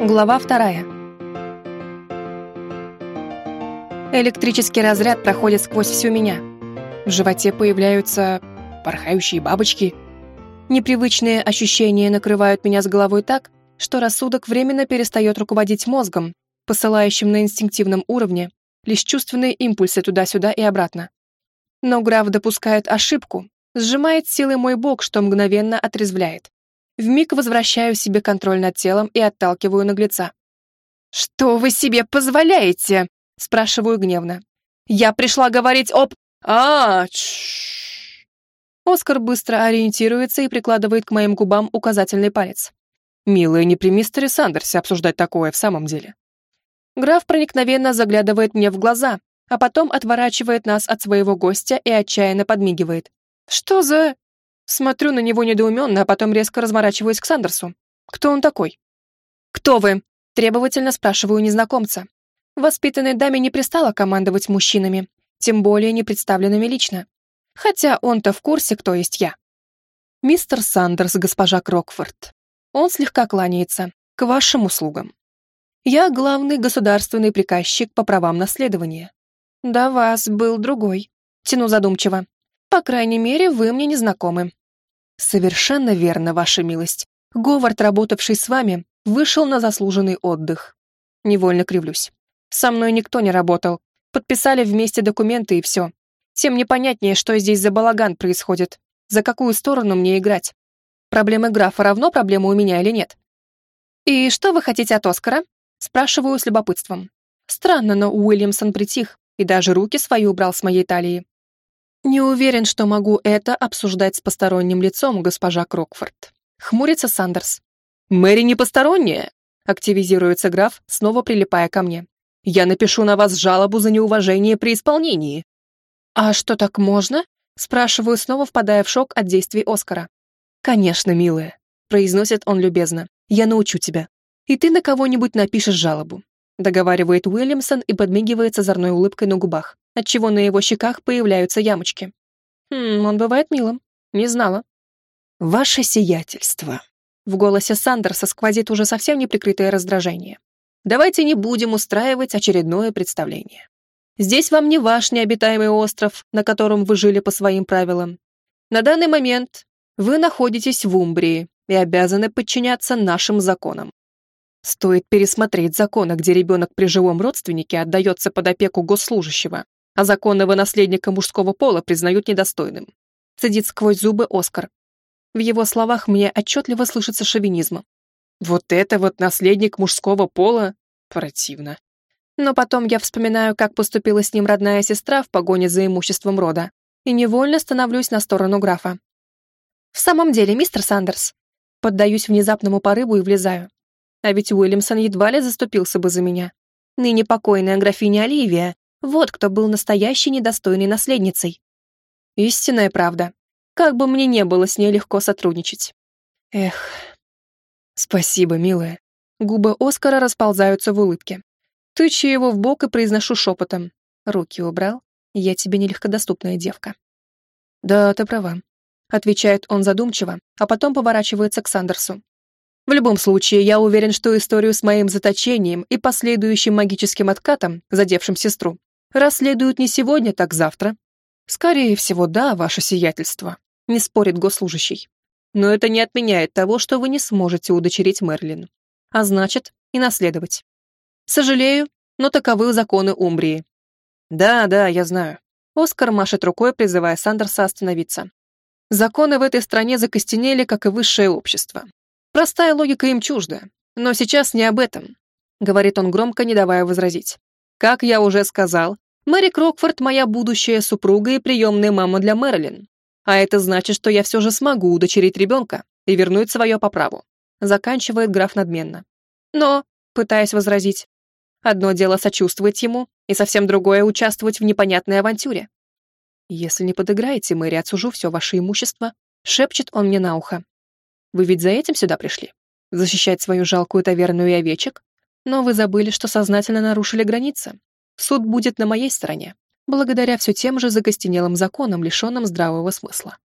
Глава вторая. Электрический разряд проходит сквозь всю меня. В животе появляются порхающие бабочки. Непривычные ощущения накрывают меня с головой так, что рассудок временно перестает руководить мозгом, посылающим на инстинктивном уровне лишь чувственные импульсы туда-сюда и обратно. Но граф допускает ошибку, сжимает силой мой бок, что мгновенно отрезвляет. Вмиг возвращаю себе контроль над телом и отталкиваю наглеца. «Что вы себе позволяете?» — спрашиваю гневно. «Я пришла говорить об...» а, Оскар быстро ориентируется и прикладывает к моим губам указательный палец. «Милая, не при мистере Сандерсе обсуждать такое в самом деле». Граф проникновенно заглядывает мне в глаза, а потом отворачивает нас от своего гостя и отчаянно подмигивает. «Что за...» Смотрю на него недоуменно, а потом резко разворачиваюсь к Сандерсу. «Кто он такой?» «Кто вы?» — требовательно спрашиваю незнакомца. Воспитанной даме не пристало командовать мужчинами, тем более не представленными лично. Хотя он-то в курсе, кто есть я. «Мистер Сандерс, госпожа Крокфорд». Он слегка кланяется. «К вашим услугам». Я главный государственный приказчик по правам наследования. До вас был другой. Тяну задумчиво. По крайней мере, вы мне не знакомы. Совершенно верно, ваша милость. Говард, работавший с вами, вышел на заслуженный отдых. Невольно кривлюсь. Со мной никто не работал. Подписали вместе документы и все. Тем непонятнее, что здесь за балаган происходит. За какую сторону мне играть? Проблемы графа равно проблемы у меня или нет? И что вы хотите от Оскара? Спрашиваю с любопытством. Странно, но Уильямсон притих и даже руки свои убрал с моей талии. «Не уверен, что могу это обсуждать с посторонним лицом, госпожа Крокфорд». Хмурится Сандерс. «Мэри не посторонняя», — активизируется граф, снова прилипая ко мне. «Я напишу на вас жалобу за неуважение при исполнении». «А что, так можно?» — спрашиваю, снова впадая в шок от действий Оскара. «Конечно, милая», — произносит он любезно. «Я научу тебя. И ты на кого-нибудь напишешь жалобу», — договаривает Уильямсон и подмигивает с озорной улыбкой на губах отчего на его щеках появляются ямочки. Хм, он бывает милым. Не знала. «Ваше сиятельство». В голосе Сандерса сквозит уже совсем неприкрытое раздражение. «Давайте не будем устраивать очередное представление. Здесь вам не ваш необитаемый остров, на котором вы жили по своим правилам. На данный момент вы находитесь в Умбрии и обязаны подчиняться нашим законам. Стоит пересмотреть законы, где ребенок при живом родственнике отдается под опеку госслужащего, а законного наследника мужского пола признают недостойным. Цедит сквозь зубы Оскар. В его словах мне отчетливо слышится шовинизм. Вот это вот наследник мужского пола? Противно. Но потом я вспоминаю, как поступила с ним родная сестра в погоне за имуществом рода, и невольно становлюсь на сторону графа. В самом деле, мистер Сандерс, поддаюсь внезапному порыву и влезаю. А ведь Уильямсон едва ли заступился бы за меня. Ныне покойная графиня Оливия вот кто был настоящей недостойной наследницей. Истинная правда. Как бы мне не было с ней легко сотрудничать. Эх. Спасибо, милая. Губы Оскара расползаются в улыбке. Тычу его в бок и произношу шепотом. Руки убрал. Я тебе нелегкодоступная девка. Да, ты права. Отвечает он задумчиво, а потом поворачивается к Сандерсу. В любом случае, я уверен, что историю с моим заточением и последующим магическим откатом, задевшим сестру, Расследуют не сегодня, так завтра. Скорее всего, да, ваше сиятельство, не спорит госслужащий. Но это не отменяет того, что вы не сможете удочерить Мерлин. А значит, и наследовать. Сожалею, но таковы законы Умбрии. Да, да, я знаю. Оскар машет рукой, призывая Сандерса остановиться. Законы в этой стране закостенели, как и высшее общество. Простая логика им чужда. Но сейчас не об этом, говорит он громко, не давая возразить. Как я уже сказал, Мэри Крокфорд моя будущая супруга и приемная мама для Мэрилин. А это значит, что я все же смогу удочерить ребенка и вернуть свое по праву. Заканчивает граф надменно. Но, пытаясь возразить, одно дело сочувствовать ему, и совсем другое участвовать в непонятной авантюре. «Если не подыграете, Мэри, отсужу все ваше имущество», — шепчет он мне на ухо. «Вы ведь за этим сюда пришли? Защищать свою жалкую таверну и овечек? Но вы забыли, что сознательно нарушили границы. Суд будет на моей стороне, благодаря все тем же закостенелым законам, лишенным здравого смысла.